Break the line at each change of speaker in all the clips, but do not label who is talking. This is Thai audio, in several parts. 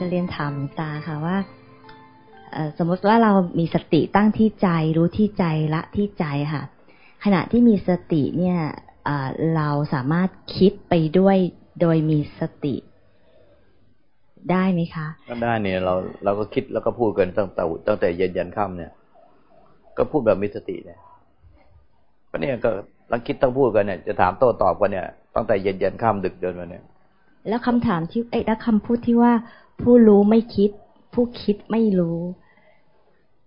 จะเรียนถามหลวงตาค่ะว่าสมมติว่าเรามีสติตั้งที่ใจรู้ที่ใจละที่ใจค่ะ ขณะที่มีสติเนี่ยเราสามารถคิดไปด้วยโดยมีสติได้ไหมคะ
ก็ได้เนี่ยเราเราก็คิดแล้วก็พูดกันตั้งแต่ตั้งแต่เย็นยันค่ำเนี่ย ก็พูดแบบมีสติเนี่ยก็เนี่ยก็ตั้งคิดตั้งพูดกันเนี่ยจะถามโต้ตอบกันเนี่ยตั้งแต่เย็นยันค่ำดึกเดินมาเนี่ย
แล้วคำถามที่ไอ้แล้วคำพูดที่ว่า ผู้รู้ไม่คิด ผู้คิดไม่รู้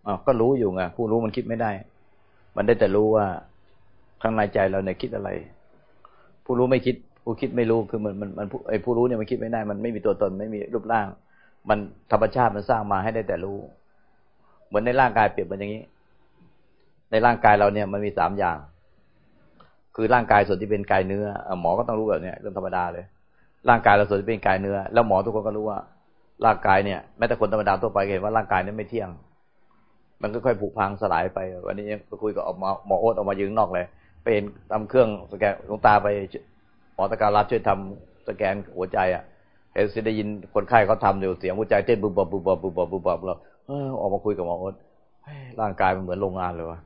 อ๋อก็รู้อยู่ไงผู้รู้มันคิดไม่ได้ มันได้แต่รู้ว่าข้างในใจเราเนี่ยคิดอะไร ผู้รู้ไม่คิด ผู้คิดไม่รู้คือมันมันมันไอ้ผู้รู้เนี่ยมันคิดไม่ได้ มันไม่มีตัวตนไม่มีรูปร่าง มันธรรมชาติมันสร้างมาให้ได้แต่รู้ เหมือนในร่างกายเปรียบมือนอย่างนี้ ในร่างกายเราเนี่ยมันมีสามอย่าง คือร่างกายส่วนที่เป็นกายเนื้อหมอก็ต้องรู้แบบนี้เรื่องธรรมดาเลย ร่างกายเราส่วนที่เป็นกายเนื้อ แล้วหมอทุกคนก็รู้ว่า ร่างกายเนี่ยแม้แต่คนธรรมดาทั่วไปเห็นว่าร่างกายนี้ไม่เที่ยง มันก็ค่อยผุพังสลายไป วันนี้ยังคุยกับหมอหมอโอ๊ตออกมายืนนอกเลยเป็นทำเครื่องสแกนลงตาไปหมอตะการรับช่วยทำสแกนหัวใจอะเห็นได้ยินคนไข้เขาทำอยู่เสียงหัวใจเต้นบุบบุบบุบบุบบุบบุบบุบเราออกมาคุยกับหมอโอ๊ตร่างกายมันเหมือนโรงงานเลยวะ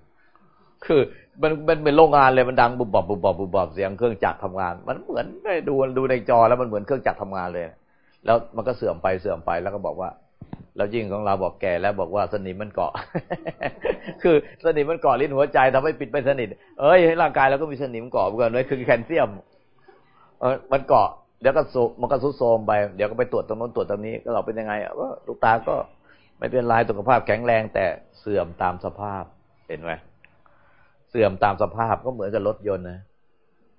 คือมันมันเป็นโรงงานเลยมันดังบุบบุบบุบบุบบุบบบเสียงเครื่องจักรทำงาน มันเหมือนดูดูในจอแล้วมันเหมือนเครื่องจักรทำงานเลย แล้วมันก็เสื่อมไปเสื่อมไปแล้วก็บอกว่าแล้วยิ่งของเราบอกแก่แล้วบอกว่าสนิมมันเกาะ คือสนิมมันเกาะลิ้นหัวใจทำให้ปิดไปสนิท เอ้ยร่างกายเราก็มีสนิมเกาะเหมือนกันเลยคือแคลเซียมเออมันเกาะเดี๋ยวก็โซมันก็ซุดโซมไป เดี๋ยวก็ไปตรวจตรงนู้นตรวจตรงนี้ก็เราเป็นยังไงว่าลูกตาก็ไม่เป็นไรสุขภาพแข็งแรง แต่เสื่อมตามสภาพเห็นไหมเสื่อมตามสภาพก็เหมือนกับรถยนต์นะ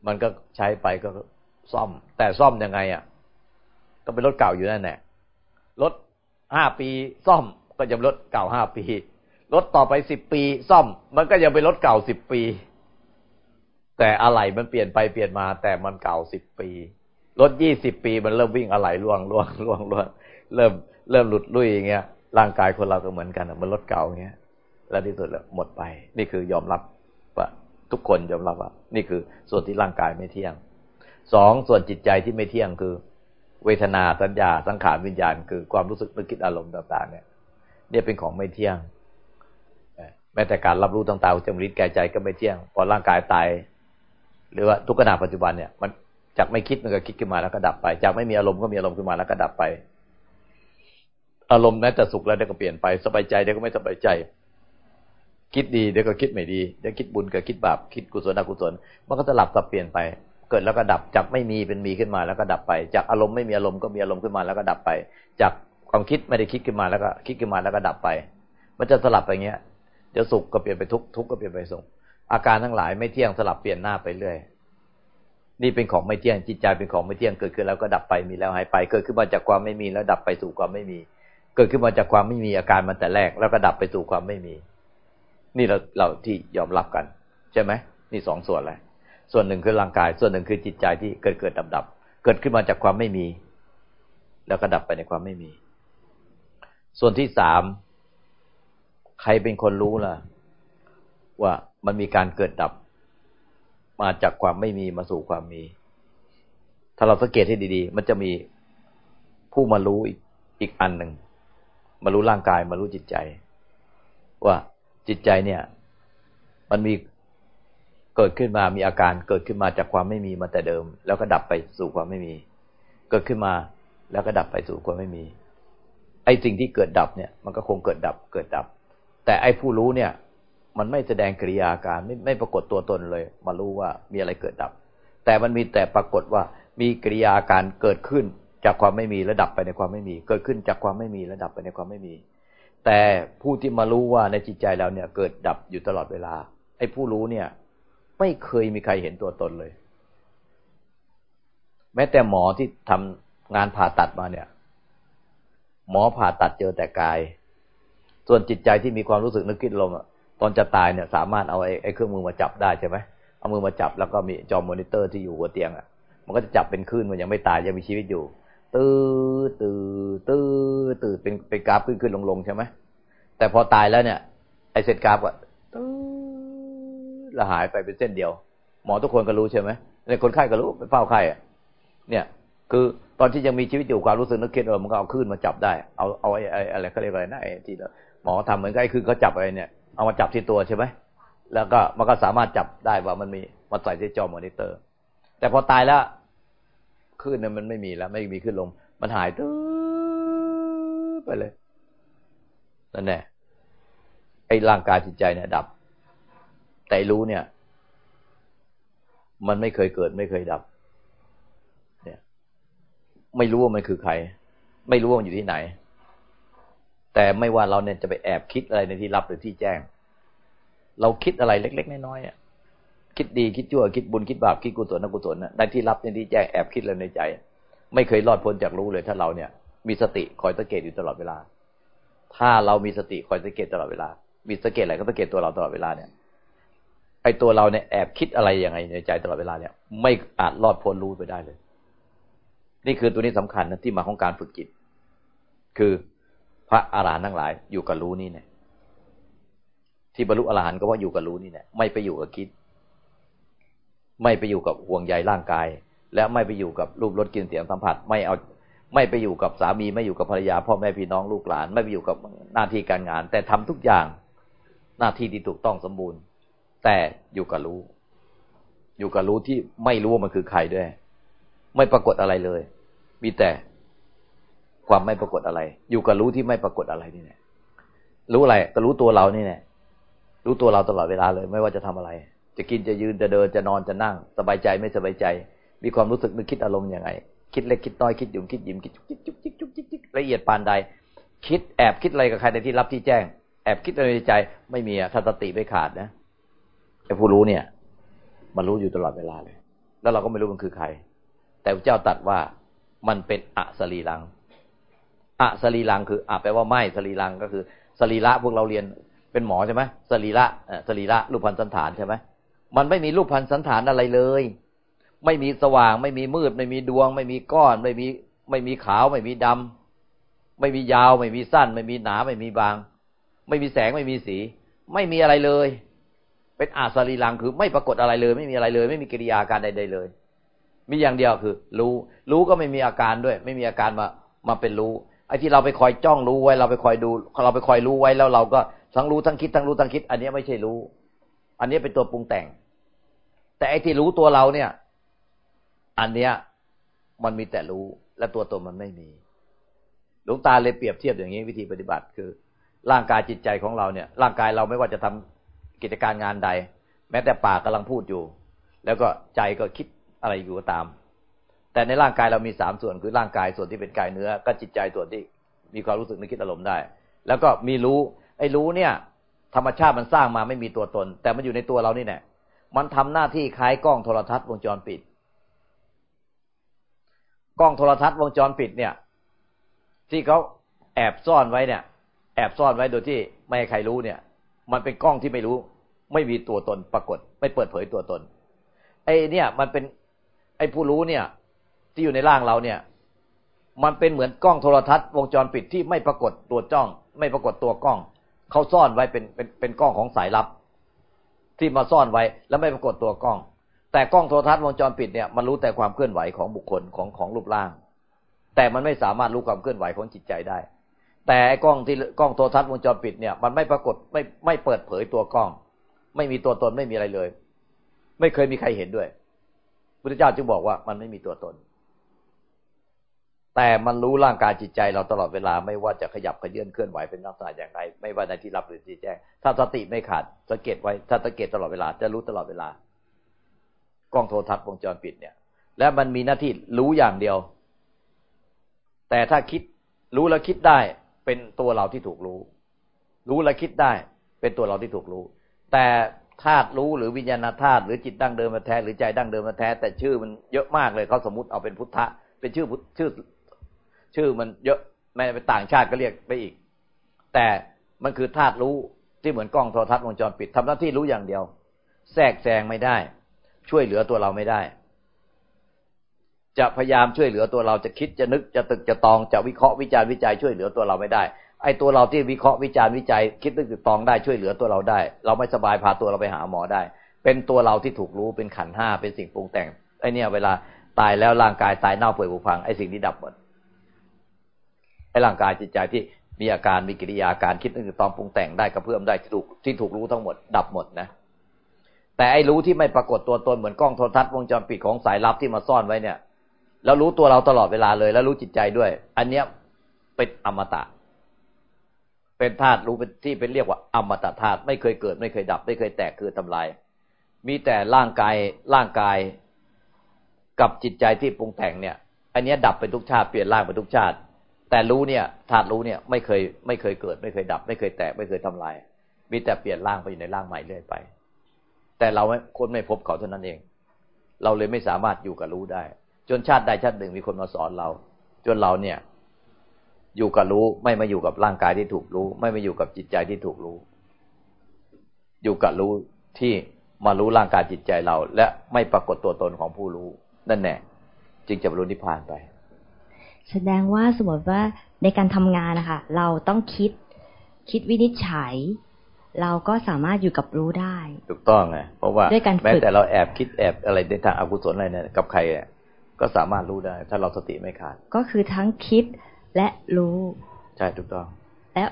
มันก็ใช้ไปก็ซ่อม แต่ซ่อมยังไงอะ ก็เป็นรถเก่าอยู่นั่นแหละรถห้าปีซ่อมก็จะรถเก่าห้าปี รถต่อไปสิบปีซ่อม มันก็ยังเป็นรถเก่าสิบปี แต่อะไหล่มันเปลี่ยนไปเปลี่ยนมา แต่มันเก่าสิบปี รถยี่สิบปีมันเริ่มวิ่งอะไหล่ล่วงล่วงล่วงล่วงเริ่มเริ่มหลุดลุ่ยอย่างเงี้ย ร่างกายคนเราก็เหมือนกันมันรถเก่าอย่างเงี้ย แล้วที่สุดแล้วหมดไป นี่คือยอมรับว่าทุกคนยอมรับว่านี่คือส่วนที่ร่างกายไม่เที่ยงสองส่วนจิตใจที่ไม่เที่ยงคือ เวทนาสัญญาสังขารวิญญาณ คือความรู้สึกนึกคิดอารมณ์ต่างๆ เนี่ย เนี่ยเป็นของไม่เที่ยงแม้แต่การรับรู้ต่างๆจมูกแก่ใจก็ไม่เที่ยง พอร่างกายตาย หรือว่าทุกขณะปัจจุบันเนี่ย มันจากไม่คิดมันก็คิดขึ้นมาแล้วก็ดับไป จากไม่มีอารมณ์ก็มีอารมณ์ขึ้นมาแล้วก็ดับไป อารมณ์แม้แต่สุขแล้วเดี๋ยวก็เปลี่ยนไปสบายใจเดี๋ยวก็ไม่สบายใจ คิดดีเดี๋ยวก็คิดไม่ดีเดี๋ยวคิดบุญก็คิดบาปคิดกุศลอกุศล มันก็จะหลับสับเปลี่ยนไป เกิดแล้วก็ดับจากไม่มีเป็นมีขึ้นมาแล้วก็ดับไป จากอารมณ์ไม่มีอารมณ์ก็มีอารมณ์ขึ้นมาแล้วก็ดับไป จากความคิดไม่ได้คิดขึ้นมาแล้วก็คิดขึ้นมาแล้วก็ดับไป มันจะสลับไปเงี้ยเดี๋ยวสุขก็เปลี่ยนไปทุกทุกก็เปลี่ยนไปสุขอาการทั้งหลายไม่เที่ยงสลับเปลี่ยนหน้าไปเรื่อยนี่เป็นของไม่เที่ยงจิตใจเป็นของไม่เที่ยงเกิดขึ้นแล้วก็ดับไปมีแล้วหายไป เกิดขึ้นมาจากความไม่มีแล้วดับไปสู่ความไม่มี เกิดขึ้นมาจากความไม่มีอาการมันแต่แรก แล้วก็ดับไปสู่ความไม่มี นี่เราเราที่ยอมรับกัน ใช่ไหมนี่สองส่วนเลย ส่วนหนึ่งคือร่างกาย ส่วนหนึ่งคือจิตใจที่เกิดเกิดดับดับเกิดขึ้นมาจากความไม่มี แล้วก็ดับไปในความไม่มี ส่วนที่สามใครเป็นคนรู้ล่ะ ว่ามันมีการเกิดดับ มาจากความไม่มีมาสู่ความมี ถ้าเราสังเกตให้ดี ๆ มันจะมีผู้มารู้อีกอีกอันหนึ่งมารู้ร่างกายมารู้จิตใจ ว่าจิตใจเนี่ย มันมี เกิดขึ้นมามีอาการเกิดขึ้นมาจากความไม่มีมาแต่เดิม แล้วก็ดับไปสู่ความไม่มี เกิดขึ้นมาแล้วก็ดับไปสู่ความไม่มี ไอ้สิ่งที่เกิดดับเนี่ย มันก็คงเกิดดับเกิดดับ แต่ไอ้ผู้รู้เนี่ย มันไม่แสดงกิริยาการไม่ไม่ปรากฏตัวตนเลย มารู้ว่ามีอะไรเกิดดับ แต่มันมีแต่ปรากฏว่ามีกิริยาการเกิดขึ้นจากความไม่มีแล้วดับไปในความไม่มี เกิดขึ้นจากความไม่มีแล้วดับไปในความไม่มี แต่ผู้ที่มารู้ว่าในจิตใจเราเนี่ยเกิดดับอยู่ตลอดเวลา ไอ้ผู้รู้เนี่ย ไม่เคยมีใครเห็นตัวตนเลย แม้แต่หมอที่ทำงานผ่าตัดมาเนี่ย หมอผ่าตัดเจอแต่กาย ส่วนจิตใจที่มีความรู้สึกนึกคิดลมตอนจะตายเนี่ย สามารถเอาไอ้เครื่องมือมาจับได้ใช่ไหมเอามือมาจับแล้วก็มีจอมอนิเตอร์ที่อยู่หัวเตียงอะมันก็จะจับเป็นคลื่นมันยังไม่ตายยังมีชีวิตอยู่ ตื้อตื้อตื้อตื้อเป็นเป็นกราฟขึ้นขึ้นลงลงใช่ไหมแต่พอตายแล้วเนี่ย ไอ้เซตกราฟก็ตื้อ ละหายไปเป็นเส้นเดียว หมอทุกคนก็รู้ใช่ไหมในคนไข้ก็รู้ไปเฝ้าไข้อะเนี่ย คือตอนที่ยังมีชีวิตอยู่ความรู้สึกนึกคิดเออมันก็เอาขึ้นมาจับได้ เอาเอาไอ้อะไรเขาเรียกอะไรนะไอ้ที่หมอทำเหมือนกับไอ้ขึ้นเขาจับอะไรเนี่ยเอามาจับที่ตัวใช่ไหมแล้วก็มันก็สามารถจับได้ว่ามันมีมาใส่ที่จอมอนิเตอร์ แต่พอตายแล้วขึ้นเนี่ยมันไม่มีแล้ว ไม่มีขึ้นลงมันหายตื้อไปเลยนั่นแหละไอ้ร่างกายจิตใจเนี่ยดับ แต่รู้เนี่ย มันไม่เคยเกิด ไม่เคยดับ เนี่ย ไม่รู้ว่ามันคือใคร ไม่รู้ว่ามันอยู่ที่ไหน แต่ไม่ว่าเราเนี่ยจะไปแอบคิดอะไรในที่ลับหรือที่แจ้ง เราคิดอะไรเล็ก ๆ น้อยๆคิดดีคิดชั่วคิดบุญคิดบาปคิดกุศลนักกุศลในที่ลับในที่แจ้งแอบคิดอะไรในใจ ไม่เคยรอดพ้นจากรู้เลย ถ้าเราเนี่ย มีสติคอยสังเกตอยู่ตลอดเวลา ถ้าเรามีสติคอยสังเกตตลอดเวลา มีสังเกตอะไรก็สังเกตตัวเราตลอดเวลาเนี่ย ไอตัวเราเนี่ยแอบคิดอะไรยังไงในใจตลอดเวลาเนี่ย ไม่อาจรอดพ้นรู้ไปได้เลย นี่คือตัวนี้สำคัญนะที่มาของการฝึกจิต คือพระอาหารหันต์ทั้งหลาย อยู่กับรู้นี่เนี่ยที่บรรลุอรหันต์ก็ว่าอยู่กับรู้นี่เนี่ยไม่ไปอยู่กับคิด ไม่ไปอยู่กับห่วงใยร่างกาย และไม่ไปอยู่กับรูปรสกลิ่นเสียงสัมผัส ไม่เอาไม่ไปอยู่กับสามีไม่อยู่กับภรรยาพ่อแม่พี่น้องลูกหลาน ไม่ไปอยู่กับหน้าที่การงาน แต่ทำทุกอย่างหน้าที่ที่ถูกต้องสมบูรณ์ แต่อยู่กับรู้ อยู่กับรู้ที่ไม่รู้ว่ามันคือใครด้วย ไม่ปรากฏอะไรเลย มีแต่ความไม่ปรากฏอะไร อยู่กับรู้ที่ไม่ปรากฏอะไรนี่แหละรู้อะไรก็รู้ตัวเรานี่แหละรู้ตัวเราตลอดเวลาเลย ไม่ว่าจะทำอะไร จะกินจะยืนจะเดินจะนอนจะนั่ง สบายใจไม่สบายใจ มีความรู้สึกนึกคิดอารมณ์ยังไง คิดเล็กคิดน้อยคิดหยุ่มคิดยิ้มคิดจุกจิกจุกจิกจุกจิกจุกละเอียดปานใด คิดแอบคิดอะไรกับใครในที่รับที่แจ้ง แอบคิดอะไรในใจ ไม่มีอะถ้าสติไม่ขาดนะ ไอ้ผู้รู้เนี่ย มันรู้อยู่ตลอดเวลาเลย แล้วเราก็ไม่รู้มันคือใคร แต่พระเจ้าตัดว่ามันเป็นอสรีลังอสรีลังคืออะแปลว่าไม่สรีลังก็คือสรีระพวกเราเรียนเป็นหมอใช่ไหมสรีระสรีระรูปพันธ์สันฐานใช่ไหมมันไม่มีรูปพันธ์สันฐานอะไรเลย ไม่มีสว่าง ไม่มีมืด ไม่มีดวง ไม่มีก้อน ไม่มีไม่มีขาว ไม่มีดำไม่มียาว ไม่มีสั้น ไม่มีหนา ไม่มีบาง ไม่มีแสงไม่มีสี ไม่มีอะไรเลย เป็นอาสรีลังคือไม่ปรากฏอะไรเลย ไม่มีอะไรเลย ไม่มีกิริยาการใดๆเลย มีอย่างเดียวคือ รู้ รู้ก็ไม่มีอาการด้วย ไม่มีอาการมามาเป็นรู้ไอ้ที่เราไปคอยจ้องรู้ไว้ เราไปคอยดู เราไปคอยรู้ไว้แล้วเราก็ทั้งรู้ทั้งคิดทั้งรู้ทั้งคิด อันนี้ไม่ใช่รู้ อันนี้เป็นตัวปรุงแต่ง แต่ไอ้ที่รู้ตัวเราเนี่ย อันเนี้ยมันมีแต่รู้และตัวตนมันไม่มีหลวงตาเลยเปรียบเทียบอย่างนี้วิธีปฏิบัติคือ ร่างกายจิตใจของเราเนี่ย ร่างกายเราไม่ว่าจะทำ กิจการงานใด แม้แต่ปากกำลังพูดอยู่ แล้วก็ใจก็คิดอะไรอยู่ก็ตาม แต่ในร่างกายเรามีสามส่วนคือร่างกายส่วนที่เป็นกายเนื้อ ก็จิตใจส่วนที่มีความรู้สึกนึกคิดอารมณ์ได้ แล้วก็มีรู้ไอ้รู้เนี่ย ธรรมชาติมันสร้างมาไม่มีตัวตน แต่มันอยู่ในตัวเรานี่แหละมันทำหน้าที่คล้ายกล้องโทรทัศน์วงจรปิด กล้องโทรทัศน์วงจรปิดเนี่ย ที่เขาแอบซ่อนไว้เนี่ย แอบซ่อนไว้โดยที่ไม่ให้ใครรู้เนี่ย มันเป็นกล้องที่ไม่รู้ ไม่มีตัวตนปรากฏ ไม่เปิดเผยตัวตน ไอ้เนี่ย มันเป็นไอ้ผู้รู้เนี่ย ที่อยู่ในร่างเราเนี่ย มันเป็นเหมือนกล้องโทรทัศน์วงจรปิดที่ไม่ปรากฏตัวจ้อง ไม่ปรากฏตัวกล้องเขาซ่อนไว้เป็นเป็นเป็นกล้องของสายลับ ที่มาซ่อนไว้แล้วไม่ปรากฏตัวกล้อง แต่กล้องโทรทัศน์วงจรปิดเนี่ยมันรู้แต่ความเคลื่อนไหวของบุคคลของของรูปร่าง แต่มันไม่สามารถรู้ความเคลื่อนไหวของจิตใจได้ แต่กล้องที่กล้องโทรทัศน์วงจรปิดเนี่ย มันไม่ปรากฏไม่ไม่เปิดเผยตัวกล้อง ไม่มีตัวตนไม่มีอะไรเลย ไม่เคยมีใครเห็นด้วยพุทธเจ้าจึงบอกว่ามันไม่มีตัวตน แต่มันรู้ร่างกายจิตใจเราตลอดเวลาไม่ว่าจะขยับขยื่นเคลื่อนไหวเป็นลักษณะอย่างไร ไม่ว่าในที่รับหรือที่แจ้ง ถ้าสติไม่ขาดสังเกตไว้ถ้าสังเกตตลอดเวลาจะรู้ตลอดเวลากล้องโทรทัศน์วงจรปิดเนี่ย และมันมีหน้าที่รู้อย่างเดียว แต่ถ้าคิดรู้แล้วคิดได้ เป็นตัวเราที่ถูกรู้ รู้แล้วคิดได้ เป็นตัวเราที่ถูกรู้ แต่ธาตุรู้หรือวิญญาณธาตุหรือจิตดั้งเดิมมาแท้หรือใจดั้งเดิมมาแท้ แต่ชื่อมันเยอะมากเลยเขาสมมติเอาเป็นพุทธะเป็นชื่อชื่อชื่อมันเยอะแม้เป็นต่างชาติก็เรียกไปอีก แต่มันคือธาตุรู้ที่เหมือนกล้องโทรทัศน์วงจรปิดทำหน้าที่รู้อย่างเดียว แทรกแซงไม่ได้ ช่วยเหลือตัวเราไม่ได้ จะพยายามช่วยเหลือตัวเราจะคิดจะนึกจะตึกจะตองจะวิเคราะห์วิจารณ์วิจัยช่วยเหลือตัวเราไม่ได้ ไอ้ตัวเราที่วิเคราะห์วิจารณ์วิจัย คิดนึกตึกตองได้ช่วยเหลือตัวเราได้ เราไม่สบายพาตัวเราไปหาหมอได้ เป็นตัวเราที่ถูกรู้เป็นขันห้าเป็นสิ่งปรุงแต่งไอ้นี่เวลาตายแล้วร่างกายตายเน่าเปื่อยผุพังไอ้สิ่งนี้ดับหมดไอ้ร่างกายจิตใจที่มีอาการมีกิริยาการคิดนึกตองปรุงแต่งได้กระเพื่อมได้ที่ถูกที่ถูกรู้ทั้งหมด ดับหมดนะแต่ไอ้รู้ที่ไม่ปรากฏตัวตนเหมือนกล้องโทรทัศน์วงจรปิดของสายลับที่มาซ่อนไว้เนี่ย แล้วรู้ตัวเราตลอดเวลาเลย แล้วรู้จิตใจด้วย อันเนี้ยเป็นอมตะ เป็นธาตุรู้เป็นที่เป็นเรียกว่าอมตะธาตุไม่เคยเกิด ไม่เคยดับ ไม่เคยแตกคือทำลาย มีแต่ร่างกายร่างกายกับจิตใจที่ปรุงแต่งเนี่ย อันนี้ดับไปทุกชาติเปลี่ยนร่างไปทุกชาติ แต่รู้เนี่ยธาตุรู้เนี่ยไม่เคยไม่เคยเกิด ไม่เคยดับ ไม่เคยแตกไม่เคยทำลาย มีแต่เปลี่ยนร่างไปอยู่ในร่างใหม่เรื่อยไป แต่เราคนไม่พบเขาเท่านั้นเอง เราเลยไม่สามารถอยู่กับรู้ได้ จนชาติใดชาติหนึ่งมีคนมาสอนเรา จนเราเนี่ย อยู่กับรู้ไม่มาอยู่กับร่างกายที่ถูกรู้ ไม่มาอยู่กับจิตใจที่ถูกรู้ อยู่กับรู้ที่มารู้ร่างกายจิตใจเรา และไม่ปรากฏตัวตนของผู้รู้ นั่นแน่จึงจะบรรลุนิพพานไป
แสดงว่าสมมติว่าในการทำงานนะคะเราต้องคิดคิดวินิจฉัย เราก็สามารถอยู่กับรู้ได้
ถูกต้องไงเพราะว่า
ด้วยการ
แม้แต่เราแอบคิดแอบอะไรในทางอกุศลอะไรเนี่ยกับใคร ก็สามารถรู้ได้ ถ้าเราสติไม่ขาด
ก็คือทั้งคิดและรู้
ใช่ถูกต้อง
และ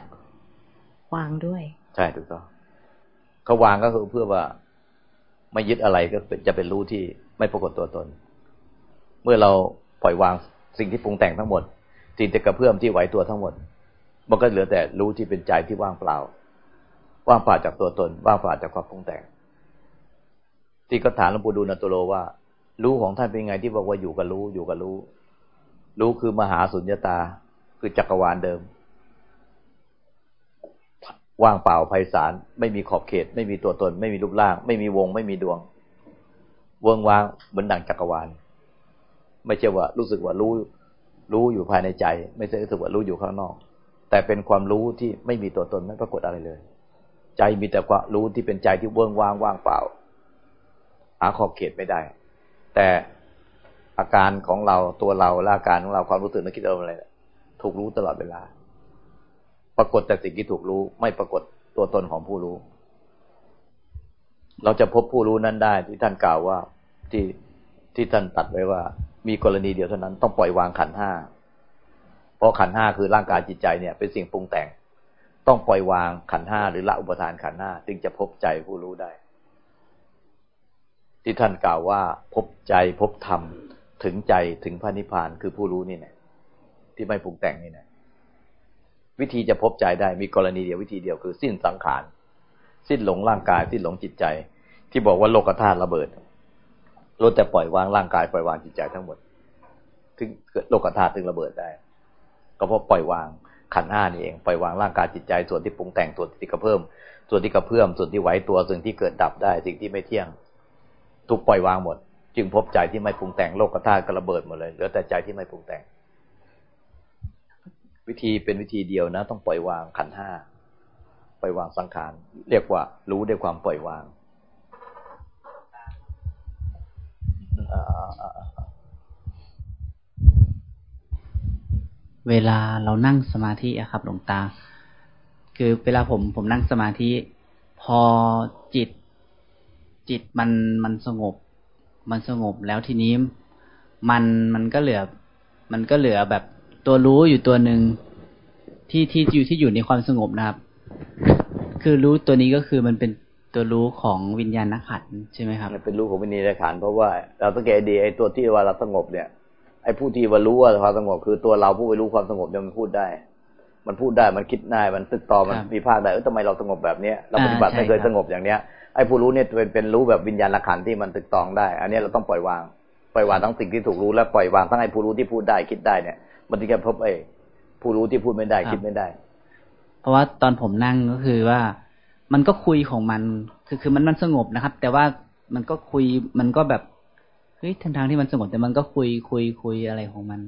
วางด้วย
ใช่ถูกต้องเขาวางก็คือเพื่อว่าไม่ยึดอะไรก็จะเป็นรู้ที่ไม่ปรากฏตัวตน เมื่อเราปล่อยวางสิ่งที่ปรุงแต่งทั้งหมดสิ่งที่กระเพื่อมที่ไหวตัวทั้งหมด มันก็เหลือแต่รู้ที่เป็นใจที่ว่างเปล่า ว่างเปล่าจากตัวตน ว่างเปล่าจากความปรุงแต่ง ที่ก็ถามหลวงปู่ดูลตุโลว่า รู้ของท่านเป็นไงที่บอกว่าอยู่กับรู้อยู่กับรู้ รู้คือมหาสุญญตา คือจักรวาลเดิม ว่างเปล่าไพศาลไม่มีขอบเขต ไม่มีตัวตน ไม่มีรูปร่าง ไม่มีวง ไม่มีดวง เวิงว้างเหมือนดังจักรวาล ไม่ใช่ว่ารู้สึกว่ารู้ รู้อยู่ภายในใจ ไม่ใช่รู้สึกว่ารู้อยู่ข้างนอก แต่เป็นความรู้ที่ไม่มีตัวตนไม่ปรากฏอะไรเลย ใจมีแต่ความรู้ที่เป็นใจที่เวิงว้างว่างเปล่า หาขอบเขตไม่ได้ แต่อาการของเราตัวเราและอาการของเราความรู้สึกนึกคิดอะไรถูกรู้ตลอดเวลา ปรากฏแต่สิ่งที่ถูกรู้ ไม่ปรากฏตัวตนของผู้รู้ เราจะพบผู้รู้นั้นได้ที่ท่านกล่าวว่าที่ที่ท่านตัดไว้ว่า มีกรณีเดียวเท่านั้นต้องปล่อยวางขันห้าเพราะขันห้าคือร่างกายจิตใจเนี่ย เป็นสิ่งปรุงแต่ง ต้องปล่อยวางขันห้าหรือละอุปทานขันห้าจึงจะพบใจผู้รู้ได้ ที่ท่านกล่าวว่าพบใจพบธรรมถึงใจถึงพระนิพพานคือผู้รู้นี่เนี่ยที่ไม่ปรุงแต่งนี่เนี่ยวิธีจะพบใจได้มีกรณีเดียววิธีเดียวคือสิ้นสังขาร สิ้นหลงร่างกาย สิ้นหลงจิตใจ ที่บอกว่าโลกธาตุระเบิดลดแต่ปล่อยวางร่างกายปล่อยวางจิตใจทั้งหมด ถึงเกิดโลกธาตุถึงระเบิดได้ ก็เพราะปล่อยวางขันห้านี่เองปล่อยวางร่างกายจิตใจส่วนที่ปรุงแต่งส่วนที่กระเพิ่ม ส่วนที่กระเพื่อมส่วนที่ไหวตัวส่วนที่เกิดดับได้ สิ่งที่ไม่เที่ยง ทุกปล่อยวางหมด จึงพบใจที่ไม่ปรุงแต่งโลกธาตุก็ระเบิดหมดเลยเหลือแต่ใจที่ไม่ปรุงแต่ง วิธีเป็นวิธีเดียวนะ ต้องปล่อยวางขันห้าปล่อยวางสังขารเรียกว่า รู้ด้วยความปล่อยวาง
เวลาเรานั่งสมาธิอะครับ หลวงตา คือเวลาผมผมนั่งสมาธิ พอจิต จิตมันมันสงบ มันสงบแล้วทีนี้มันมันก็เหลือ มันก็เหลือแบบตัวรู้อยู่ตัวหนึ่งที่ที่อยู่ที่อยู่ในความสงบนะครับ คือรู้ตัวนี้ก็คือมันเป็นตัวรู้ของวิญญาณนักขันใช่ไหมครับ
เป็นรู้ของวิญญาณนักขันเพราะว่าเราสังเกตดีไอ้ตัวที่ว่าเราสงบเนี่ยไอ้ผู้ที่ว่ารู้ว่าความสงบคือตัวเราผู้ไปรู้ความสงบเนี่ยมันพูดได้ มันพูดได้มันคิดได้มันตึกต่อมันมีภาคได้เออทำไมเราสงบแบบเนี้ยเราปฏิบัติไม่เคยสงบอย่างเนี้ย ไอ้ผู้รู้เนี่ยเป็นเป็นรู้แบบวิญญาณขันที่มันตึกตองได้ อันนี้เราต้องปล่อยวาง ปล่อยวางทั้งสิ่งที่ถูกรู้และปล่อยวางทั้งไอ้ผู้รู้ที่พูดได้คิดได้เนี่ย มันถึงจะพบไอ้ผู้รู้ที่พูดไม่ได้คิดไม่ได้
เพราะว่าตอนผมนั่งก็คือว่า มันก็คุยของมัน คือคือมันมันสงบนะครับ แต่ว่ามันก็คุยมันก็แบบเฮ้ยทางทางที่มันสงบแต่มันก็คุยคุยคุยอะไรของมัน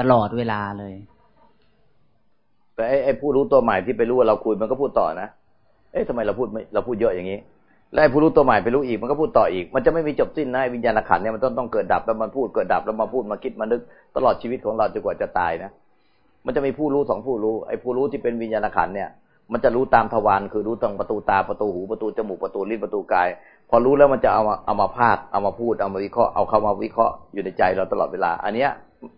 ตลอดเวลาเลย
แต่ไอ้ไอ้ผู้รู้ตัวใหม่ที่ไปรู้ว่าเราคุยมันก็พูดต่อนะ เอ๊ะทำไมเราพูดไม่เราพูดเยอะอย่างนี้ แล้วผู้รู้ตัวใหม่ไปรู้อีกมันก็พูดต่ออีก มันจะไม่มีจบสิ้นนะวิญญาณขันเนี่ยมันต้องต้องเกิดดับแล้วมันพูดเกิดดับแล้วมาพูดมาคิดมานึก ตลอดชีวิตของเราจนกว่าจะตายนะมันจะมีผู้รู้สองผู้รู้ไอ้ผู้รู้ที่เป็นวิญญาณขันเนี่ย มันจะรู้ตามทวารคือรู้ตรงประตูตาประตูหูประตูจมูกประตูลิ้นประตูกาย พอรู้แล้วมันจะเอามาเอามาพาดเอามาพูดเอามาวิเคราะห์เอาเข้ามาวิเคราะห์อยู่ในใจเราตลอดเวลา อันเนี้ย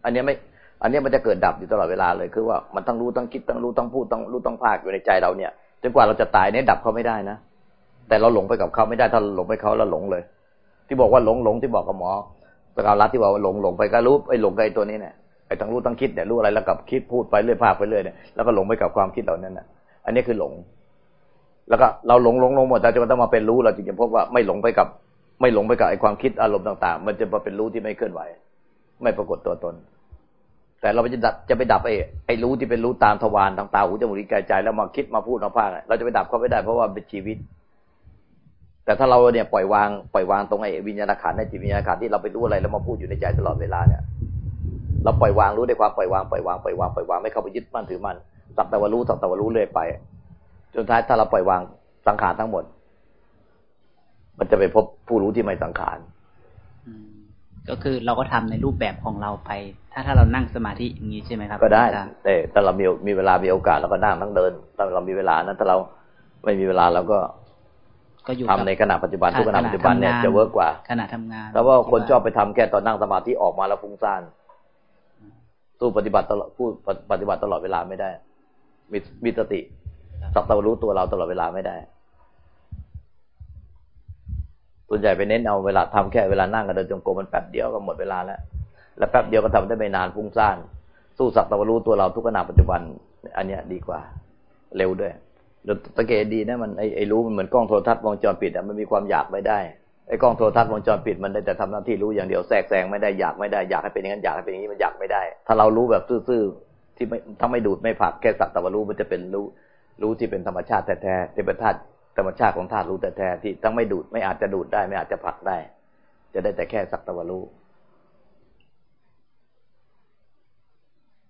อันเนี้ยไม่ อันเนี้ยมันจะเกิดดับอยู่ตลอดเวลาเลยคือว่ามันต้องรู้ต้องคิดต้องรู้ต้องพูดต้องรู้ต้องพากอยู่ในใจเราเนี่ยจนกว่าเราจะตายเนี่ยดับเขาไม่ได้นะ แต่เราหลงไปกับเขาไม่ได้ถ้าหลงไปเขาเราหลงเลย ที่บอกว่าหลงหลงที่บอกกับหมอสกาวรัฐที่บอกว่าหลงหลงไปก็รู้ไอ้หลงกับไอ้ตัวนี้เนี่ยไอ้ทั้งรู้ทั้งคิดเนี่ยรู้อะไรแล้วกับคิดพูดไปเรื่อยพากไปเรื่อยเนี่ยแล้วก็หลงไปกับความคิดเหล่านั้นน่ะ อันนี้คือหลง แล้วก็เราหลงหลงหลงหมดแต่จนต้องมาเป็นรู้เราจึงจะพบว่าไม่หลงไปกับ ไม่หลงไปกับไอ้ความคิดอารมณ์ต่าง ๆ มันจะมาเป็นรู้ที่ไม่เคลื่อนไหว ไม่ปรากฏตัวตน แต่เราจะดับจะไปดับไอ้ไอ้รู้ที่เป็นรู้ตามทวารทางตาหูจมูกลิ้นกายใจแล้วมาคิดมาพูดมาพากเราจะไปดับเขาไม่ได้เพราะว่าเป็นชีวิต แต่ถ้าเราเนี่ยปล่อยวางปล่อยวางตรงไอ้วิญญาณขันในจิตวิญญาณขันที่เราไปรู้อะไรแล้วมาพูดอยู่ในใจตลอดเวลาเนี่ยเราปล่อยวางรู้ด้วยความปล่อยวางปล่อยวางปล่อยวางปล่อยวางไม่เข้าไปยึดมั่นถือมั่นสักแต่ว่ารู้สักแต่ว่ารู้เรื่อยไป จนท้ายถ้าเราปล่อยวางสังขารทั้งหมด มันจะไปพบผู้รู้ที่ไม่สังขาร
ก็คือเราก็ทำในรูปแบบของเราไป ถ้าถ้าเรานั่งสมาธิอย่างนี้ใช่ไหมครับ
ก็ได้แต่ถ้าเรามีมีเวลามีโอกาสเราก็นั่งทั้งเดินถ้าเรามีเวลานั้นถ้าเราไม่มีเวลาเราก็ ก็อยู่ทำในขณะปัจจุบันทุกขณะปัจจุบันเนี่ยจะเวิร์กกว่า
ขณะทำงาน
แต่ว่าคนชอบไปทำแค่ตอนนั่งสมาธิออกมาแล้วฟุ้งซ่านสู้ปฏิบัติตลอดพูดปฏิบัติตลอดเวลาไม่ได้ มีมีสติสับตะรู้ตัวเราตลอดเวลาไม่ได้ส่วนใหญ่ไปเน้นเอาเวลาทำแค่เวลานั่งกับเดินจงกรมมันแป๊บเดียวก็หมดเวลาแล้ว แล้วแป๊บเดียวก็ทำได้ไม่นานฟุ้งซ่าน สู้สักตะวรู้ตัวเราทุกขณะปัจจุบัน อันเนี้ยดีกว่า เร็วด้วย เราสังเกตดีนะมันไอ้ไอ้รู้มันเหมือนกล้องโทรทัศน์วงจรปิดอะมันมีความอยากไม่ได้ไอ้กล้องโทรทัศน์วงจรปิดมันได้แต่ทำหน้าที่รู้อย่างเดียวแทรกแซงไม่ได้อยากไม่ได้อยากให้เป็นอย่างนั้นอยากให้เป็นอย่างนี้มันอยากไม่ได้ ถ้าเรารู้แบบซื่อๆที่ไม่ทั้งไม่ดูดไม่ผักแค่สักตะวารู้มันจะเป็นรู้รู้ที่เป็นธรรมชาติแท้ๆที่เป็นธาตุธรรมชาติของธาตุรู้แต่แท้ที่ทั้งไม่ดูดไม่อาจจะดูดได้ไม่อาจจะผลักได้ จะได้แต่แค่สักตะวันรู้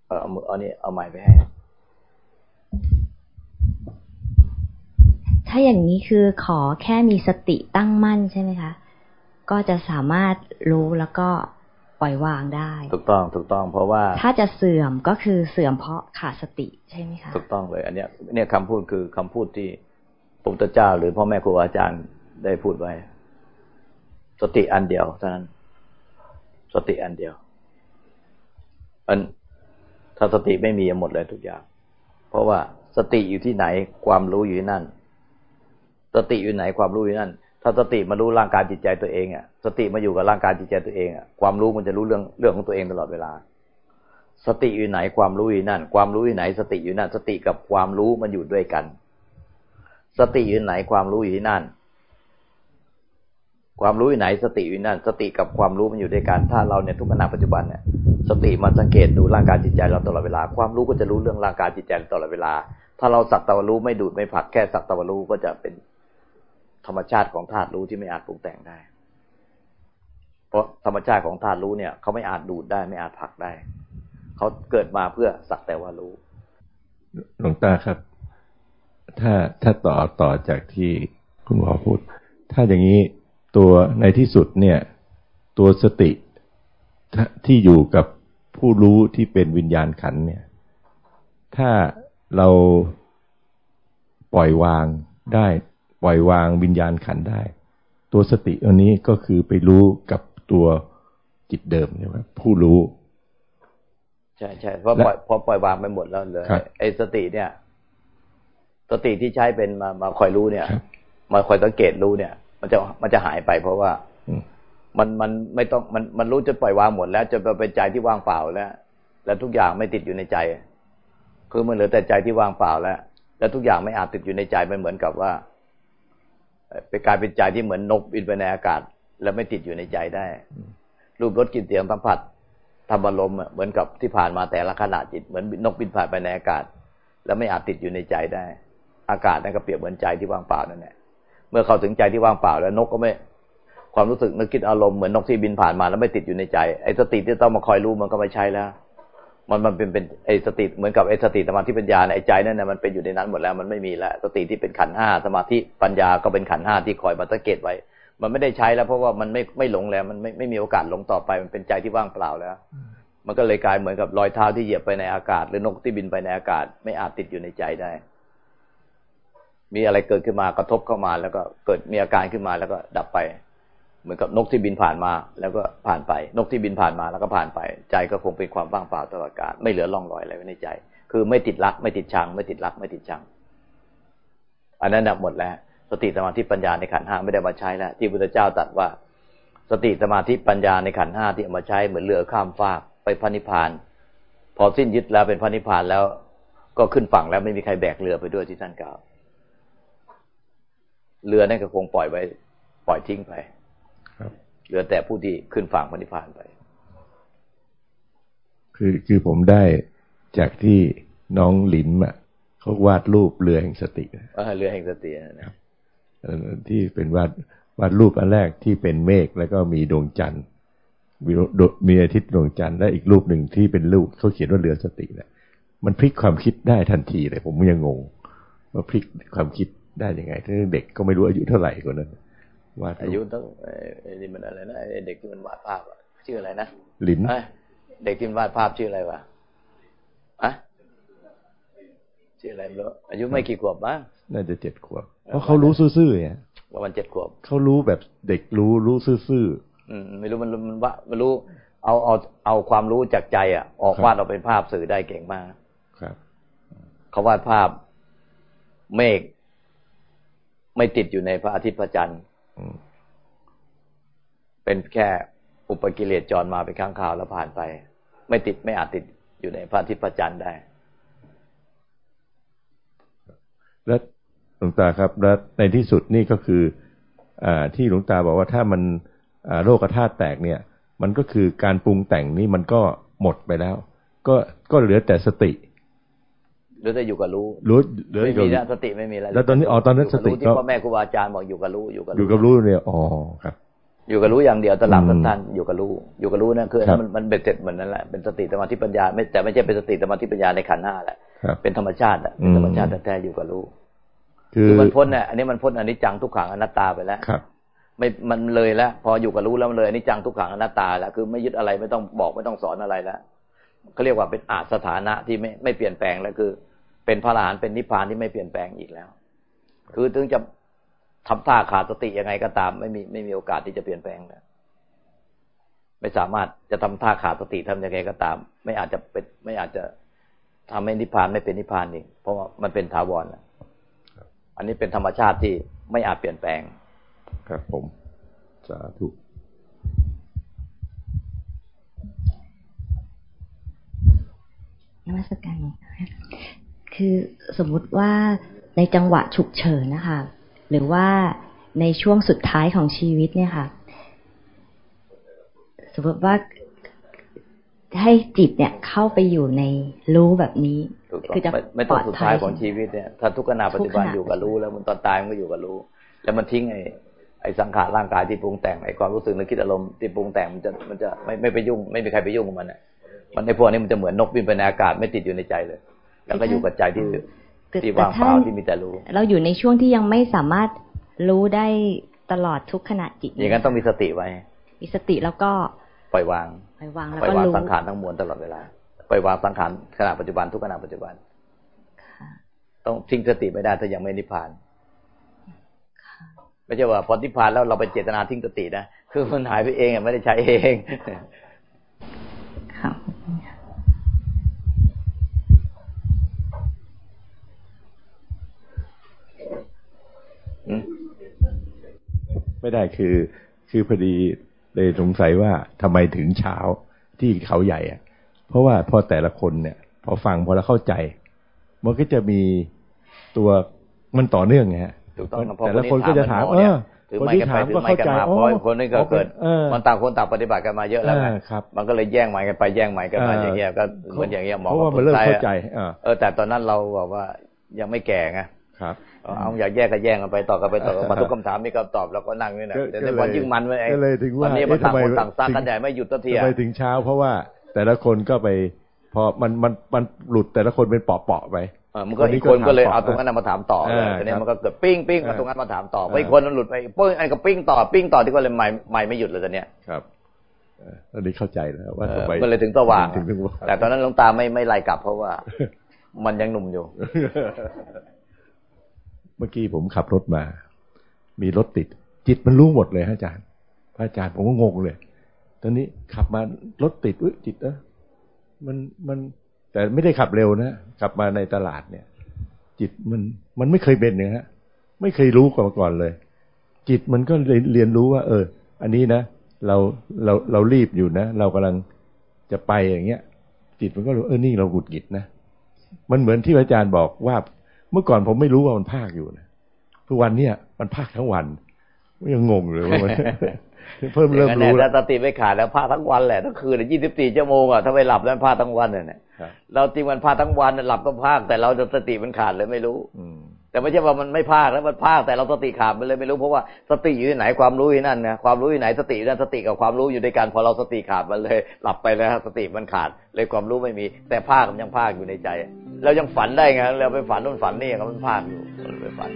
เอาเอานี้เอาใหม่ไปให้
ถ้าอย่างนี้คือขอแค่มีสติตั้งมั่นใช่ไหมคะ ก็จะสามารถรู้แล้วก็ปล่อยวางได้
ถูกต้องถูกต้อง เพราะว่า
ถ้าจะเสื่อมก็คือเสื่อมเพราะขาดสติใช่ไหมคะ
ถูกต้องเลย อันเนี้ยเนี่ยคำพูดคือคำพูดที่พระพุทธเจ้า หรือพ่อแม่ครูอาจารย์ได้พูดไว้ สติอันเดียวเท่านั้น สติอันเดียว อันถ้าสติไม่มีหมดเลยทุกอย่าง เพราะว่าสติอยู่ที่ไหนความรู้อยู่ที่นั่น สติอยู่ไหนความรู้อยู่นั่น ถ้าสติมารู้ร่างกายจิตใจตัวเองอะ สติมาอยู่กับร่างกายจิตใจตัวเองอะ ความรู้มันจะรู้เรื่องเรื่องของตัวเองตลอดเวลา สติอยู่ไหนความรู้อยู่นั่น ความรู้อยู่ไหน สติอยู่นั่น สติกับความรู้มันอยู่ด้วยกัน สติอยู่ไหนความรู้อยู่นั่น ความรู้อยู่ไหน สติอยู่นั่น สติกับความรู้มันอยู่ด้วยกัน ถ้าเราเนี่ยทุกขณะปัจจุบันเนี่ยสติมาสังเกตดูร่างกายจิตใจเราตลอดเวลา ความรู้ก็จะรู้เรื่องร่างกายจิตใจตลอดเวลา ถ้าเราสักตะวันรู้ไม่ดูดไม่ผักแค่สักตะวันรู้ก็จะเป็น ธรรมชาติของธาตุรู้ที่ไม่อาจปรุงแต่งได้ เพราะธรรมชาติของธาตุรู้เนี่ยเขาไม่อาจดูดได้ไม่อาจผักได้ เขาเกิดมาเพื่อสักแต่ว่ารู้
หลวงตาครับ ถ้าถ้าต่อต่อจากที่คุณหมอพูด ถ้าอย่างนี้ตัวในที่สุดเนี่ย ตัวสติที่อยู่กับผู้รู้ที่เป็นวิญญาณขันเนี่ย ถ้าเราปล่อยวางได้ ปล่อยวางวิญญาณขันได้ ตัวสติอันนี้ก็คือไปรู้กับตัวจิตเดิมใช่ไหมผู้รู้
ใช่ใช่เพราะปล่อยพอปล่อยวางไปหมดแล้วเลยไอ้สติเนี่ย สติที่ใช้เป็นมามาคอยรู้เนี่ย มาคอยสังเกตรู้เนี่ย มันจะมันจะหายไป เพราะว่ามันมันไม่ต้องมันมันรู้จะปล่อยวางหมดแล้ว จะเป็นใจที่ว่างเปล่าแล้ว แล้วทุกอย่างไม่ติดอยู่ในใจ คือมันเหลือแต่ใจที่ว่างเปล่าแล้ว แล้วทุกอย่างไม่อาจติดอยู่ในใจมันเหมือนกับว่า เป็นกลายเป็นใจที่เหมือนนกบินไปในอากาศ แล้วไม่ติดอยู่ในใจได้ รูปรสกลิ่นเสียงสัมผัสธรรมลมเหมือนกับที่ผ่านมาแต่ละขณะจิตเหมือนนกบินผ่านไปในอากาศ แล้วไม่อาจติดอยู่ในใจได้ อากาศนั่นก็เปรียบเหมือนใจที่ว่างเปล่านั่นแหละเมื่อเข้าถึงใจที่ว่างเปล่าแล้วนกก็ไม่ความรู้สึกนึกคิดอารมณ์เหมือนนกที่บินผ่านมาแล้วไม่ติดอยู่ในใจไอ้สติที่ต้องมาคอยรู้มันก็ไม่ใช่แล้ว มันมันเป็นเป็นไอ้สติเหมือนกับไอ้สติสมาธิปัญญาไอ้ใจนั่นน่ะมันเป็นอยู่ในนั้นหมดแล้วมันไม่มีแล้วสติที่เป็นขันห้าสมาธิปัญญาก็เป็นขันห้าที่คอยมาสังเกตไว้ มันไม่ได้ใช้แล้ว เพราะว่ามันไม่ไม่หลงแล้ว มันไม่ไม่มีโอกาสหลงต่อไป มันเป็นใจที่ว่างเปล่าแล้ว มันก็เลยกลายเหมือนกับรอยเท้าที่เหยียบไปในอากาศ หรือนกที่บินไปในอากาศ ไม่อาจติดอยู่ในใจได้ มีอะไรเกิดขึ้นมากระทบเข้ามาแล้วก็เกิดมีอาการขึ้นมาแล้วก็ดับไป เหมือนกับนกที่บินผ่านมา แล้วก็ผ่านไป นกที่บินผ่านมาแล้วก็ผ่านไป ใจก็คงเป็นความว่างเปล่าตลอดกาลไม่เหลือร่องรอยอะไรไว้ในใจ คือไม่ติดรักไม่ติดชัง ไม่ติดรักไม่ติดชัง อันนั้นดับหมดแล้ว สติสมาธิปัญญาในขันห้าไม่ได้มาใช้แล้ว ที่พุทธเจ้าตรัสว่า สติสมาธิปัญญาในขันห้าที่เอามาใช้เหมือนเรือข้ามฟากไปพระนิพพาน พอสิ้นยึดแล้วเป็นพระนิพพานแล้ว ก็ขึ้นฝั่งแล้วไม่มีใครแบกเรือไปด้วยที่ท่านกล่าว เรือนั่นก็คงปล่อยไว้ ปล่อยทิ้งไป เหลือแต่ผู้ที่ขึ้นฝั่งพระนิพพานไป
คือคือผมได้จากที่น้องหลินอะเขาวาดรูปเรือแห่งสติ
เรือแห่งสตินะครับ
ที่เป็นวาดวาดรูปอันแรกที่เป็นเมฆแล้วก็มีดวงจันทร์มีมีอาทิตย์ดวงจันทร์และอีกรูปหนึ่งที่เป็นรูปเขาเขียนว่าเรือสติเนี่ยมันพลิกความคิดได้ทันทีเลย ผมยังงงว่าพลิกความคิดได้ยังไงถ้าเด็กก็ไม่รู้อายุเท่าไหร่คนนั้น
วาดอายุต้องไอ้นี่มันอะไรนะไอ้เด็กที่มันวาดภาพชื่ออะไรนะ
หลิน
เด็กที่วาดภาพชื่ออะไรวะอะชื่ออะไรไม่รู้อายุไม่กี่ขวบบ้าง
น่าจะเจ็ดขวบเพราะเขารู้ซื่อๆเนี่ย
ประมาณเจ็ดขวบ
เขารู้แบบเด็กรู้รู้ซื่อ
ๆอืมไม่รู้มันมันว่าไม่รู้ เอาเอาเอาความรู้จากใจ อะ ออกวาดออกเป็นภาพสื่อได้เก่งมาก
ครับ
เขาวาดภาพเมฆไม่ติดอยู่ในพระอาทิตย์พระจันทร์ เป็นแค่อุปกิเลสจรมาเป็นข้างข่าวแล้วผ่านไป ไม่ติดไม่อาจติดอยู่ในพระอาทิตย์พระจันทร์ได้
แล้วหลวงตาครับแล้วในที่สุดนี่ก็คืออ่าที่หลวงตาบอกว่าถ้ามันโลกธาตุแตกเนี่ย มันก็คือการปรุงแต่งนี่มันก็หมดไปแล้ว ก็ก็เหลือแต่สติ
หรือจะอยู่กับรู้
รู้หรือ
ไม่มีแล้วสติไม่มีแล้ว
แล้วตอนนี้อ๋อตอนนั้นสติ
ที่พ่อแม่ครูบาอาจารย์บอกอยู่กับรู้อยู่กับ
อยู่กับรู้เนี่ยอ๋อครับ
อยู่กับรู้อย่างเดียวตลับสั้นๆอยู่กับรู้ อยู่กับรู้นั่นคือมันมันเบ็ดเสร็จเหมือนนั่นแหละเป็นสติสมาธิปัญญาไม่แต่ไม่ใช่เป็นสติสมาธิปัญญาในขันห้าแหละเป็นธรรมชาติเป็นธรรมชาติแท้ๆอยู่กับรู้ คือมันพ้นเนี่ยอันนี้มันพ้นอนิจจังทุกขังอนัตตาไปแล้ว
ครับ
ไม่มันเลยแล้วพออยู่กับรู้แล้วมันเลยอนิจจังทุกขังอนัตตาแล้วคือไม่ยึดอะไรไม่ต้องบอกไม่ต้องสอนอะไรแล้วเขาเรียกว่าเป็นอาสถานะที่ไม่ไม่เปลี่ยนแปลงแล้วคือ เป็นพระอรหันต์เป็นนิพพานที่ไม่เปลี่ยนแปลงอีกแล้ว คือถึงจะทำท่าขาดสติยังไงก็ตาม ไม่มีไม่มีโอกาสที่จะเปลี่ยนแปลงแล้วไม่สามารถจะทำท่าขาดสติทำยังไงก็ตาม ไม่อาจจะเป็นไม่อาจจะทำให้นิพพานไม่เป็นนิพพานอีกเพราะว่ามันเป็นถาวรอันนี้เป็นธรรมชาติที่ไม่อาจเปลี่ยนแปลง
ครับผมสาธุ
นมัสการ คือสมมุติว่าในจังหวะฉุกเฉินนะคะ หรือว่าในช่วงสุดท้ายของชีวิตเนี่ยค่ะ สมมติว่าให้จิตเนี่ยเข้าไปอยู่ในรู้แบบนี้
คือจะไม่ต้องสุดท้ายของชีวิตเนี่ยถ้าทุกขณะปฏิบัติอยู่กับรู้ แล้วมันตอนตายมันก็อยู่กับรู้ แล้วมันทิ้งไอ้ไอ้สังขารร่างกายที่ปรุงแต่งไอ้ความรู้สึกนึกคิดอารมณ์ที่ปรุงแต่งมันจะมันจะไม่ไม่ไปยุ่ง ไม่มีใครไปยุ่งกับมันอะมันในพวกนี้มันจะเหมือนนกบินไปในอากาศไม่ติดอยู่ในใจเลย แล้วก็อยู่กับใจที่ที่ว่างเปล่าที่มีแต่รู้
เราอยู่ในช่วงที่ยังไม่สามารถรู้ได้ตลอดทุกขณะจิต
อย่างนั้นต้องมีสติไว้
มีสติแล้วก็
ปล่อยวาง
ปล่อยวางแล้ว
ก็รู้สังขารทั้งมวลตลอดเวลา ปล่อยวางสังขารขณะปัจจุบันทุกขณะปัจจุบันต้องทิ้งสติไม่ได้ถ้ายังไม่นิพพานไม่ใช่ว่าพอนิพพานแล้วเราไปเจตนาทิ้งสตินะคือมันหายไปเองไม่ได้ใช้เอง
ไม่ได้คือ คือพอดีเลยสงสัยว่าทำไมถึงเช้าที่เขาใหญ่อะเพราะว่าพอแต่ละคนเนี่ย พอฟังพอแล้วเข้าใจ มันก็จะมีตัวมันต่อเนื่องไงฮะแต่ละคนก็จะถามเออคนที่ถามก็เข้าใจ
อ๋อคนนี้ก็เกิดมันต่างคนต่างปฏิบัติกันมาเยอะแล้วไงมันก็เลยแย่งใหม่กันไปแย่งใหม่กันมาอย่างเงี้ยก็เหมือนอย่างเงี้ยหมอเพราะว่ามันเริ่มเข้าใจเออแต่ตอนนั้นเราบอกว่ายังไม่แก่ไง
ครับ
เอาอยากแยกก็แย่งกันไปต่อกันไปต่อกันมาทุกคำถามมีคำตอบแล้วก็นั่งนี่นะแต่ในวันยิ่งมันไอ้วันนี้มันต่างคนต่างสร้างกันใหญ่ไม่หยุดตัวเทีย
ไปถึงเช้า เพราะว่าแต่ละคนก็ไปพอมันมันมันหลุดแต่ละคนเป็นเปาะๆไป
มันก็อีกคนก็เลยเอาตรงนั้นมาถามต่อทีนี้มันก็เกิดปิ้งปิ้งเอาตรงนั้นมาถามต่อไปอีกคนมันหลุดไปปิ้งไอ้ก็ปิ้งต่อปิ้งต่อที่ก็เลยไม่ไม่ไม่หยุดเลยตอนเนี้ย
ครับตอนนี้เข้าใจแล้วว่า
ก็เลยถึงสว่างแต่ตอนนั้นหลวงตาไม่ไม่ไล่กลับเพราะว่า มันยังหนุ่มอยู่
เมื่อกี้ผมขับรถมา มีรถติด จิตมันรู้หมดเลยฮะอาจารย์พระอาจารย์ผมก็งงเลย ตอนนี้ขับมารถติดอุ้ยจิตเออมันมัน แต่ไม่ได้ขับเร็วนะขับมาในตลาดเนี่ย จิตมันมันไม่เคยเป็นเนี่ยฮะไม่เคยรู้ก่อนก่อนเลย จิตมันก็เรียนรู้ว่า เออ อันนี้นะเราเราเรารีบอยู่นะ เรากำลังจะไปอย่างเงี้ย จิตมันก็รู้เออนี่เราหงุดหงิดนะมันเหมือนที่อาจารย์บอกว่า เมื่อก่อนผมไม่รู้ว่ามันภาคอยู่นะทุกวันเนี่ยมันภาคทั้งวันยังงงเลยว่ามันเพิ่มเริ่มรู้
แล้วสติไม่ขาดแล้วพาทั้งวันแหละทั้งคืนยี่สิบสี่ชั่วโมงอะถ้าไม่หลับแล้วพาทั้งวันเนี่ยเราจริงมันพาทั้งวันหลับก็พากแต่เราจะสติมันขาดเลยไม่รู้ แต่ไม่ใช่ว่ามันไม่พาคแล้วมันพาคแต่เราสติขาดไปเลยไม่รู้เพราะว่าสติอยู่ที่ไหนความรู้ที่นั่นนะความรู้ที่ไหนสตินั่นสติกับความรู้อยู่ด้วยกันพอเราสติขาดมันเลย หลับไปแล้วสติมันขาด เลยความรู้ไม่มี แต่ภาคมันยังภาคอยู่ในใจ เรายังฝันได้ไงเราไปฝันนู่นฝันนี่ก็มันภาคอยู่ไปฝัน